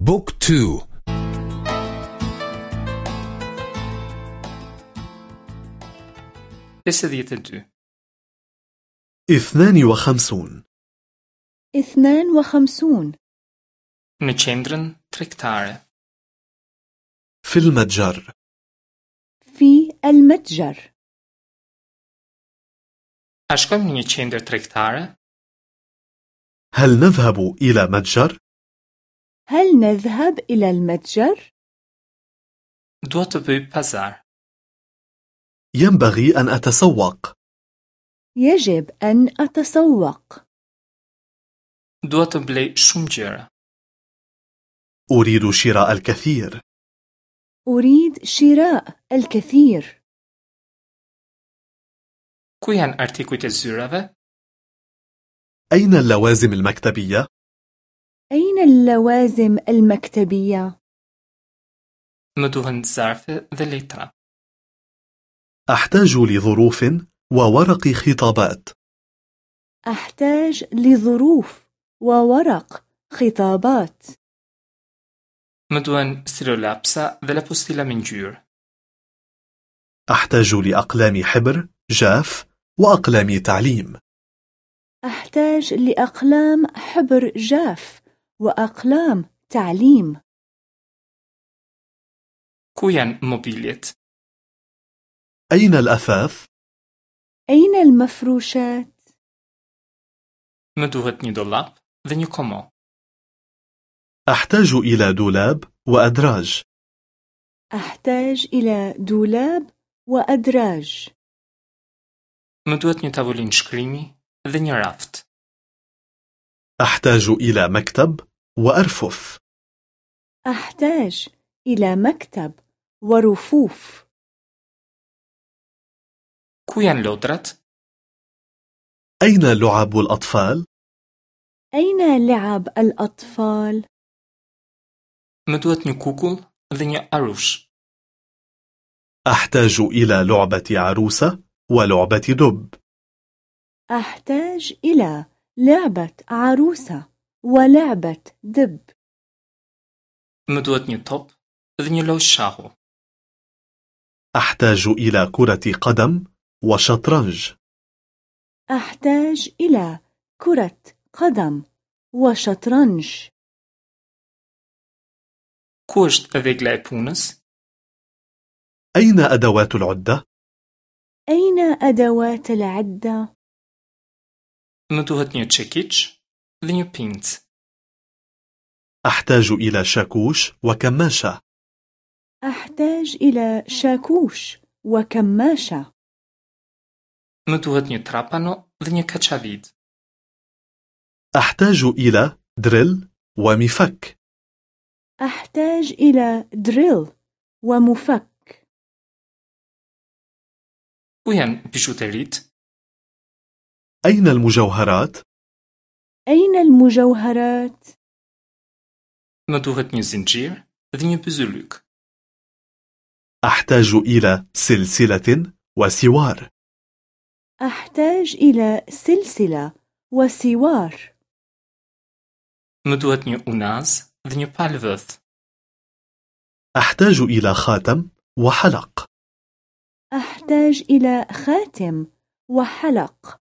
Book two. Pesëdhjetë e dy اثنان وخمسون. اثنان وخمسون. Në qendrën tregtare في المتجر. في المتجر. A shkojmë në qendrën tregtare هل نذهب إلى متجر؟ هل نذهب إلى المتجر؟ ينبغي أن أتسوق يجب أن أتسوق. أريد شراء الكثير أريد شراء الكثير zyrave? أين اللوازم المكتبية؟ أين اللوازم المكتبية؟ أحتاج لظروف وورق خطابات أحتاج لظروف وورق خطابات Më duhen stilolapsa dhe me ngjyrë. أحتاج لأقلام حبر جاف وأقلام تعليم أحتاج لأقلام حبر جاف وأقلام تعليم Ku janë mobiliet؟ أين الأثاث؟ أين المفروشات؟ Më duhet një dollap dhe një komo. أحتاج إلى دولاب وأدراج أحتاج إلى دولاب وأدراج مدوهتني تابولين شكريمي ذني رافت. أحتاج إلى مكتب وأرفف أحتاج إلى مكتب ورفوف janë lodrat? أين لعب الأطفال؟ أين لعب الأطفال؟ Kukull dhe një arush. أحتاج إلى لعبة عروسة ولعبة دب أحتاج إلى لعبة عروسة ولعبة دب top dhe një lojë shahu. أحتاج إلى كرة قدم وشطرنج أحتاج إلى كرة قدم وشطرنج vegla e punës? أين أدوات العدة؟ أين أدوات العدة؟ Më duhet një çekiç dhe një pincë. أحتاج إلى شاكوش وكماشة أحتاج إلى شاكوش وكماشة Më duhet një trapano dhe një kaçavid. أحتاج إلى دريل ومفك أحتاج إلى دريل ومفك janë bijuteritë? أين المجوهرات؟ أين المجوهرات؟ Zinxhir dhe një pyzylyk. أحتاج إلى سلسلة وسوار أحتاج إلى سلسلة وسوار dhe një palë vëth. أحتاج إلى خاتم وحلق أحتاج إلى خاتم وحلق